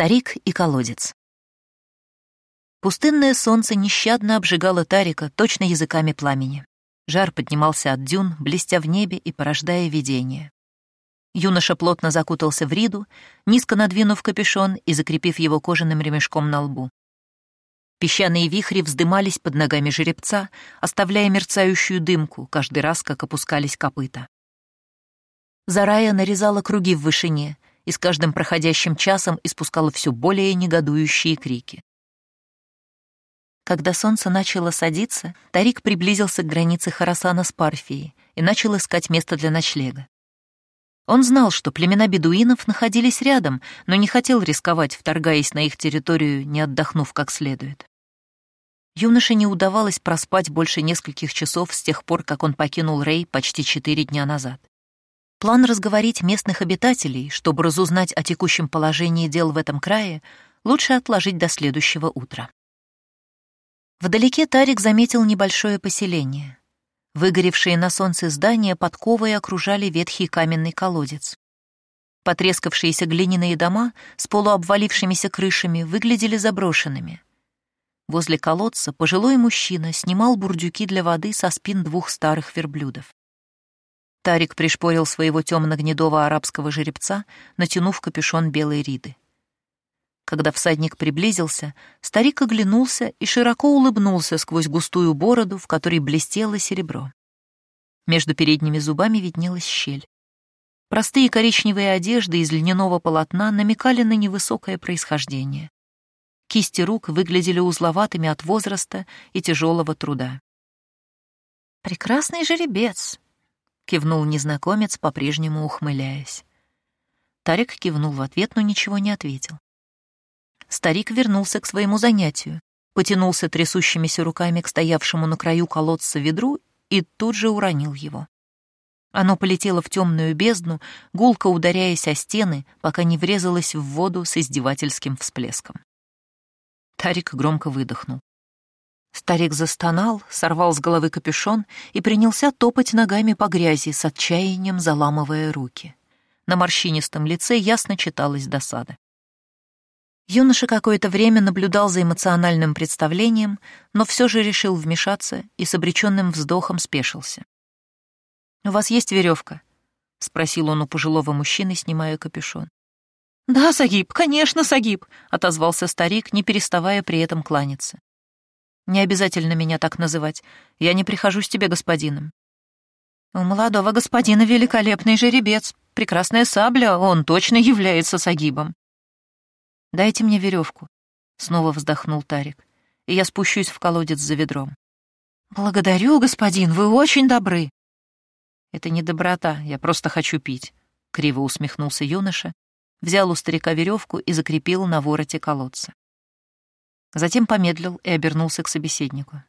Старик и колодец. Пустынное солнце нещадно обжигало Тарика точно языками пламени. Жар поднимался от дюн, блестя в небе и порождая видение. Юноша плотно закутался в риду, низко надвинув капюшон и закрепив его кожаным ремешком на лбу. Песчаные вихри вздымались под ногами жеребца, оставляя мерцающую дымку каждый раз, как опускались копыта. Зарая нарезала круги в вышине и с каждым проходящим часом испускала все более негодующие крики. Когда солнце начало садиться, Тарик приблизился к границе Харасана с Парфией и начал искать место для ночлега. Он знал, что племена бедуинов находились рядом, но не хотел рисковать, вторгаясь на их территорию, не отдохнув как следует. Юноше не удавалось проспать больше нескольких часов с тех пор, как он покинул Рей почти четыре дня назад. План разговорить местных обитателей, чтобы разузнать о текущем положении дел в этом крае, лучше отложить до следующего утра. Вдалеке Тарик заметил небольшое поселение. Выгоревшие на солнце здания подковой окружали ветхий каменный колодец. Потрескавшиеся глиняные дома с полуобвалившимися крышами выглядели заброшенными — Возле колодца пожилой мужчина снимал бурдюки для воды со спин двух старых верблюдов. Тарик пришпорил своего темно-гнедого арабского жеребца, натянув капюшон белой риды. Когда всадник приблизился, старик оглянулся и широко улыбнулся сквозь густую бороду, в которой блестело серебро. Между передними зубами виднелась щель. Простые коричневые одежды из льняного полотна намекали на невысокое происхождение. Кисти рук выглядели узловатыми от возраста и тяжелого труда. «Прекрасный жеребец», — кивнул незнакомец, по-прежнему ухмыляясь. Тарик кивнул в ответ, но ничего не ответил. Старик вернулся к своему занятию, потянулся трясущимися руками к стоявшему на краю колодца ведру и тут же уронил его. Оно полетело в темную бездну, гулко ударяясь о стены, пока не врезалось в воду с издевательским всплеском. Тарик громко выдохнул. Старик застонал, сорвал с головы капюшон и принялся топать ногами по грязи, с отчаянием заламывая руки. На морщинистом лице ясно читалась досада. Юноша какое-то время наблюдал за эмоциональным представлением, но все же решил вмешаться и с обреченным вздохом спешился. «У вас есть веревка?» — спросил он у пожилого мужчины, снимая капюшон. «Да, Сагиб, конечно, Сагиб», — отозвался старик, не переставая при этом кланяться. «Не обязательно меня так называть. Я не прихожусь тебе господином». «У молодого господина великолепный жеребец, прекрасная сабля, он точно является Сагибом». «Дайте мне веревку», — снова вздохнул Тарик, «и я спущусь в колодец за ведром». «Благодарю, господин, вы очень добры». «Это не доброта, я просто хочу пить», — криво усмехнулся юноша взял у старика веревку и закрепил на вороте колодца. Затем помедлил и обернулся к собеседнику.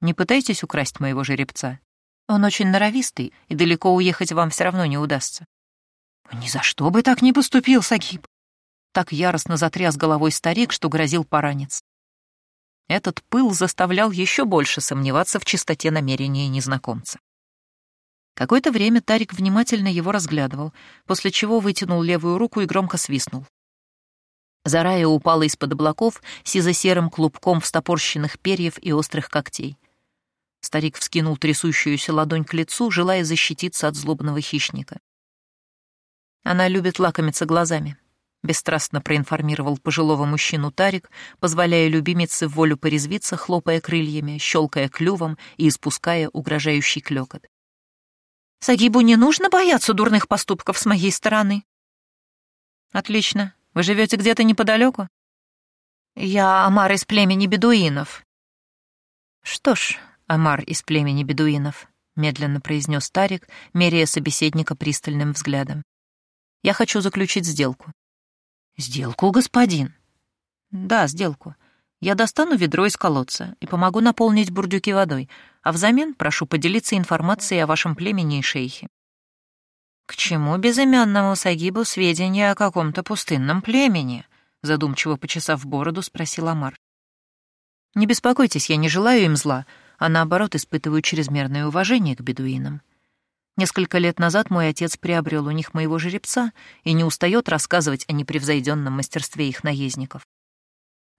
«Не пытайтесь украсть моего жеребца. Он очень норовистый, и далеко уехать вам все равно не удастся». «Ни за что бы так не поступил, Сагиб!» Так яростно затряс головой старик, что грозил поранец. Этот пыл заставлял еще больше сомневаться в чистоте намерения незнакомца. Какое-то время Тарик внимательно его разглядывал, после чего вытянул левую руку и громко свистнул. Зарая упала из-под облаков сизо-серым клубком встопорщенных перьев и острых когтей. Старик вскинул трясущуюся ладонь к лицу, желая защититься от злобного хищника. «Она любит лакомиться глазами», — бесстрастно проинформировал пожилого мужчину Тарик, позволяя любимице в волю порезвиться, хлопая крыльями, щелкая клювом и испуская угрожающий клёкот. Сагибу не нужно бояться дурных поступков с моей стороны. Отлично. Вы живете где-то неподалеку? Я Амар из племени бедуинов. Что ж, Амар из племени бедуинов, медленно произнес Тарик, меряя собеседника пристальным взглядом. Я хочу заключить сделку. Сделку, господин? Да, сделку. Я достану ведро из колодца и помогу наполнить бурдюки водой, а взамен прошу поделиться информацией о вашем племени и шейхе. К чему безымянному Сагибу сведения о каком-то пустынном племени? Задумчиво почесав бороду, спросил Амар. Не беспокойтесь, я не желаю им зла, а наоборот испытываю чрезмерное уважение к бедуинам. Несколько лет назад мой отец приобрел у них моего жеребца и не устает рассказывать о непревзойденном мастерстве их наездников.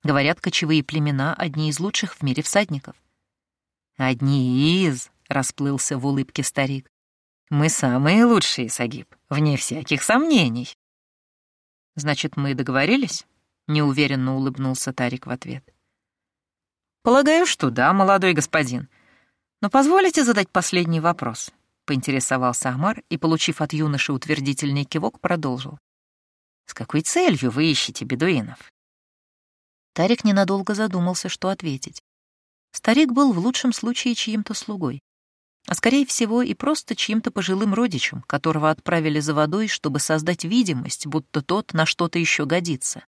Говорят, кочевые племена — одни из лучших в мире всадников. «Одни из», — расплылся в улыбке старик. «Мы самые лучшие, Сагиб, вне всяких сомнений». «Значит, мы договорились?» — неуверенно улыбнулся Тарик в ответ. «Полагаю, что да, молодой господин. Но позволите задать последний вопрос?» — поинтересовался Амар и, получив от юноши утвердительный кивок, продолжил. «С какой целью вы ищете бедуинов?» Тарик ненадолго задумался, что ответить. Старик был в лучшем случае чьим-то слугой, а скорее всего и просто чьим-то пожилым родичем, которого отправили за водой, чтобы создать видимость, будто тот на что-то еще годится.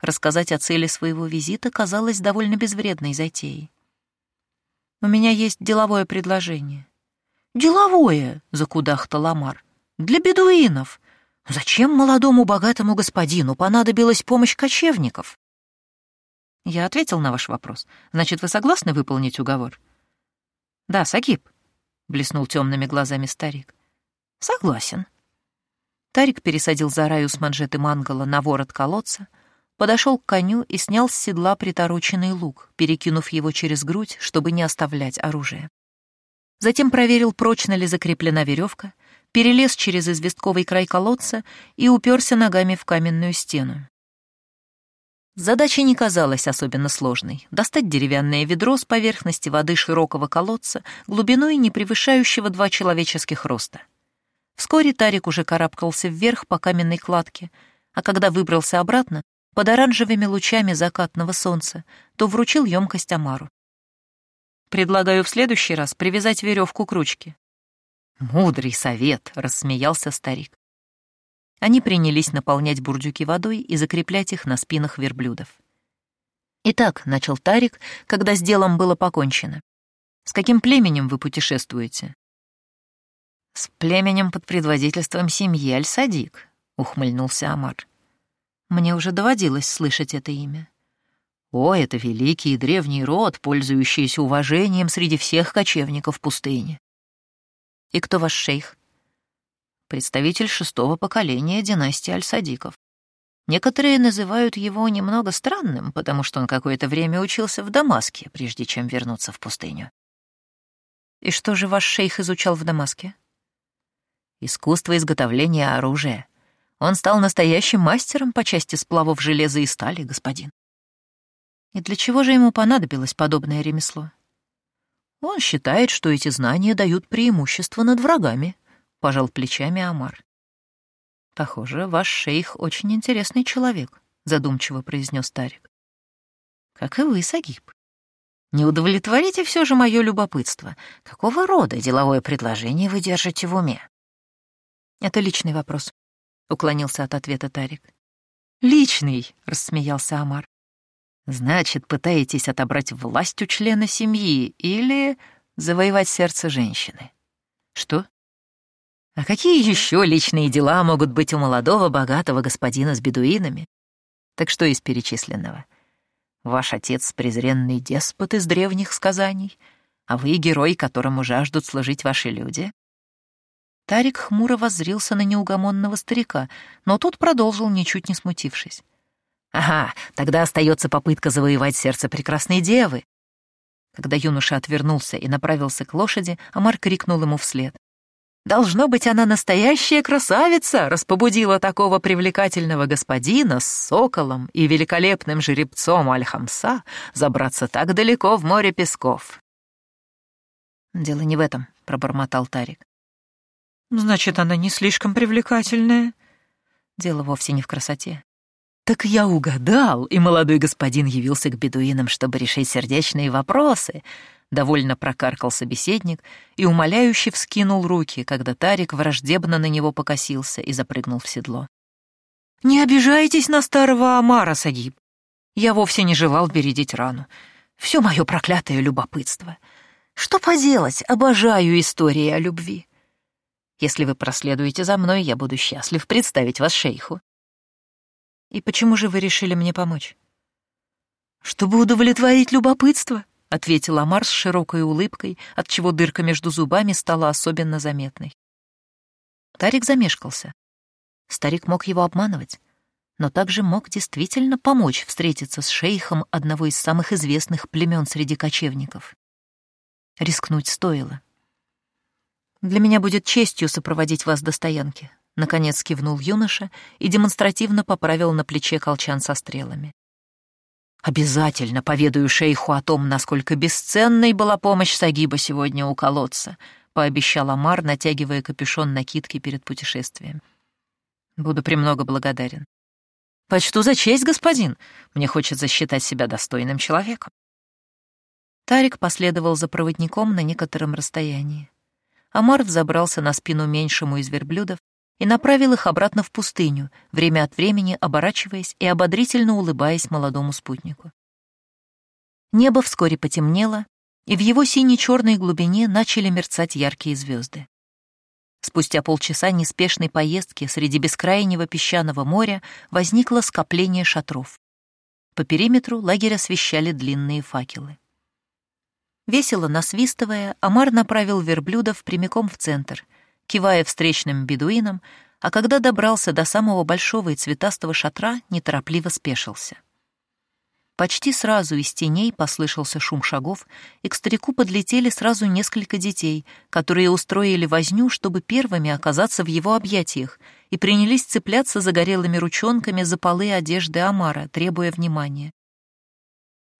Рассказать о цели своего визита казалось довольно безвредной затеей. «У меня есть деловое предложение». «Деловое!» — закудахтал Ламар. «Для бедуинов! Зачем молодому богатому господину понадобилась помощь кочевников?» Я ответил на ваш вопрос. Значит, вы согласны выполнить уговор? Да, Сагиб, блеснул темными глазами старик. Согласен. Тарик пересадил Зараю с манжеты мангала на ворот колодца, подошел к коню и снял с седла притороченный лук, перекинув его через грудь, чтобы не оставлять оружие. Затем проверил, прочно ли закреплена веревка, перелез через известковый край колодца и уперся ногами в каменную стену. Задача не казалась особенно сложной. Достать деревянное ведро с поверхности воды широкого колодца, глубиной не превышающего два человеческих роста. Вскоре Тарик уже карабкался вверх по каменной кладке, а когда выбрался обратно, под оранжевыми лучами закатного солнца, то вручил емкость Амару. «Предлагаю в следующий раз привязать веревку к ручке». «Мудрый совет», — рассмеялся старик. Они принялись наполнять бурдюки водой и закреплять их на спинах верблюдов. «Итак», — начал Тарик, когда с делом было покончено. «С каким племенем вы путешествуете?» «С племенем под предводительством семьи Аль-Садик», — ухмыльнулся Амар. «Мне уже доводилось слышать это имя». «О, это великий и древний род, пользующийся уважением среди всех кочевников пустыни». «И кто ваш шейх?» Представитель шестого поколения династии Аль-Садиков. Некоторые называют его немного странным, потому что он какое-то время учился в Дамаске, прежде чем вернуться в пустыню. И что же ваш шейх изучал в Дамаске? Искусство изготовления оружия. Он стал настоящим мастером по части сплавов железа и стали, господин. И для чего же ему понадобилось подобное ремесло? Он считает, что эти знания дают преимущество над врагами, — пожал плечами Амар. «Похоже, ваш шейх очень интересный человек», — задумчиво произнес Тарик. «Как и вы, Сагиб. Не удовлетворите все же мое любопытство. Какого рода деловое предложение вы держите в уме?» «Это личный вопрос», — уклонился от ответа Тарик. «Личный», — рассмеялся Амар. «Значит, пытаетесь отобрать власть у члена семьи или завоевать сердце женщины?» «Что?» А какие еще личные дела могут быть у молодого богатого господина с бедуинами? Так что из перечисленного? Ваш отец — презренный деспот из древних сказаний, а вы — герой, которому жаждут служить ваши люди. Тарик хмуро воззрился на неугомонного старика, но тот продолжил, ничуть не смутившись. «Ага, тогда остается попытка завоевать сердце прекрасной девы». Когда юноша отвернулся и направился к лошади, Амар крикнул ему вслед. Должно быть, она настоящая красавица, распобудила такого привлекательного господина с соколом и великолепным жеребцом Аль-Хамса забраться так далеко в море песков. «Дело не в этом», — пробормотал Тарик. «Значит, она не слишком привлекательная?» «Дело вовсе не в красоте. Так я угадал, и молодой господин явился к бедуинам, чтобы решить сердечные вопросы, довольно прокаркал собеседник и умоляюще вскинул руки, когда Тарик враждебно на него покосился и запрыгнул в седло. «Не обижайтесь на старого Амара, Сагиб. Я вовсе не желал бередить рану. Все мое проклятое любопытство. Что поделать, обожаю истории о любви. Если вы проследуете за мной, я буду счастлив представить вас шейху». «И почему же вы решили мне помочь?» «Чтобы удовлетворить любопытство», — ответил Амар с широкой улыбкой, отчего дырка между зубами стала особенно заметной. Тарик замешкался. Старик мог его обманывать, но также мог действительно помочь встретиться с шейхом одного из самых известных племен среди кочевников. Рискнуть стоило. «Для меня будет честью сопроводить вас до стоянки», — наконец кивнул юноша и демонстративно поправил на плече колчан со стрелами. Обязательно поведаю шейху о том, насколько бесценной была помощь Сагиба сегодня у колодца, пообещал Амар, натягивая капюшон накидки перед путешествием. Буду премного благодарен. Почту за честь, господин. Мне хочется считать себя достойным человеком. Тарик последовал за проводником на некотором расстоянии. Амар взобрался на спину меньшему из верблюдов и направил их обратно в пустыню, время от времени оборачиваясь и ободрительно улыбаясь молодому спутнику. Небо вскоре потемнело, и в его сине-черной глубине начали мерцать яркие звезды. Спустя полчаса неспешной поездки среди бескрайнего песчаного моря возникло скопление шатров. По периметру лагерь освещали длинные факелы. Весело насвистывая, Амар направил верблюдов прямиком в центр — кивая встречным бедуинам, а когда добрался до самого большого и цветастого шатра, неторопливо спешился. Почти сразу из теней послышался шум шагов, и к старику подлетели сразу несколько детей, которые устроили возню, чтобы первыми оказаться в его объятиях, и принялись цепляться загорелыми ручонками за полы одежды Амара, требуя внимания.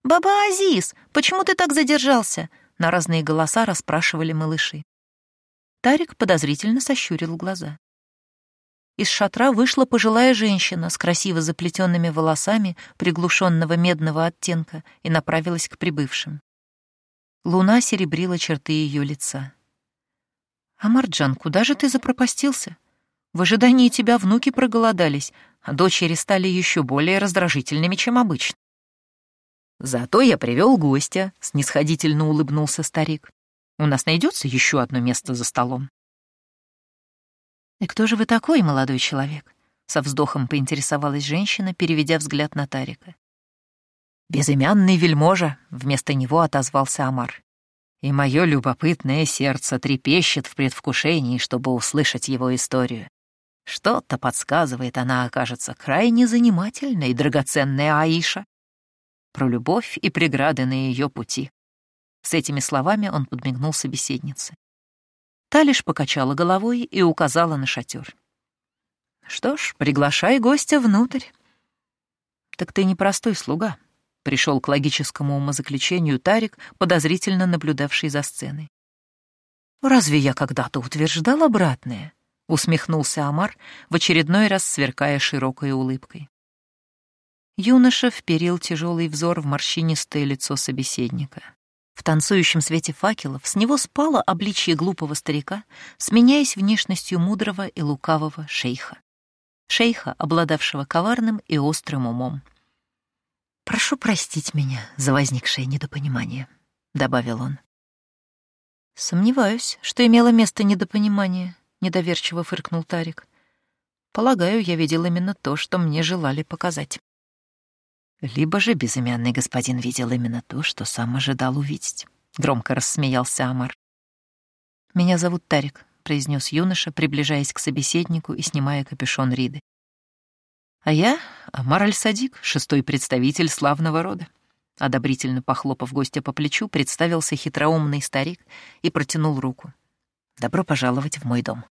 «Баба Азиз, почему ты так задержался?» — на разные голоса расспрашивали малыши. Тарик подозрительно сощурил глаза. Из шатра вышла пожилая женщина с красиво заплетенными волосами приглушенного медного оттенка и направилась к прибывшим. Луна серебрила черты ее лица. «Амарджан, куда же ты запропастился? В ожидании тебя внуки проголодались, а дочери стали еще более раздражительными, чем обычно». «Зато я привел гостя», — снисходительно улыбнулся старик. У нас найдется еще одно место за столом. «И кто же вы такой, молодой человек?» — со вздохом поинтересовалась женщина, переведя взгляд на Тарика. «Безымянный вельможа», — вместо него отозвался Амар. «И мое любопытное сердце трепещет в предвкушении, чтобы услышать его историю. Что-то подсказывает, она окажется крайне занимательной, драгоценная Аиша. Про любовь и преграды на ее пути. С этими словами он подмигнул собеседнице. Та лишь покачала головой и указала на шатер. «Что ж, приглашай гостя внутрь». «Так ты не простой слуга», — пришел к логическому умозаключению Тарик, подозрительно наблюдавший за сценой. «Разве я когда-то утверждал обратное?» — усмехнулся Амар, в очередной раз сверкая широкой улыбкой. Юноша вперил тяжелый взор в морщинистое лицо собеседника. В танцующем свете факелов с него спало обличье глупого старика, сменяясь внешностью мудрого и лукавого шейха. Шейха, обладавшего коварным и острым умом. «Прошу простить меня за возникшее недопонимание», — добавил он. «Сомневаюсь, что имело место недопонимание», — недоверчиво фыркнул Тарик. «Полагаю, я видел именно то, что мне желали показать». Либо же безымянный господин видел именно то, что сам ожидал увидеть. Громко рассмеялся Амар. «Меня зовут Тарик», — произнес юноша, приближаясь к собеседнику и снимая капюшон Риды. «А я Амар Аль-Садик, шестой представитель славного рода». Одобрительно похлопав гостя по плечу, представился хитроумный старик и протянул руку. «Добро пожаловать в мой дом».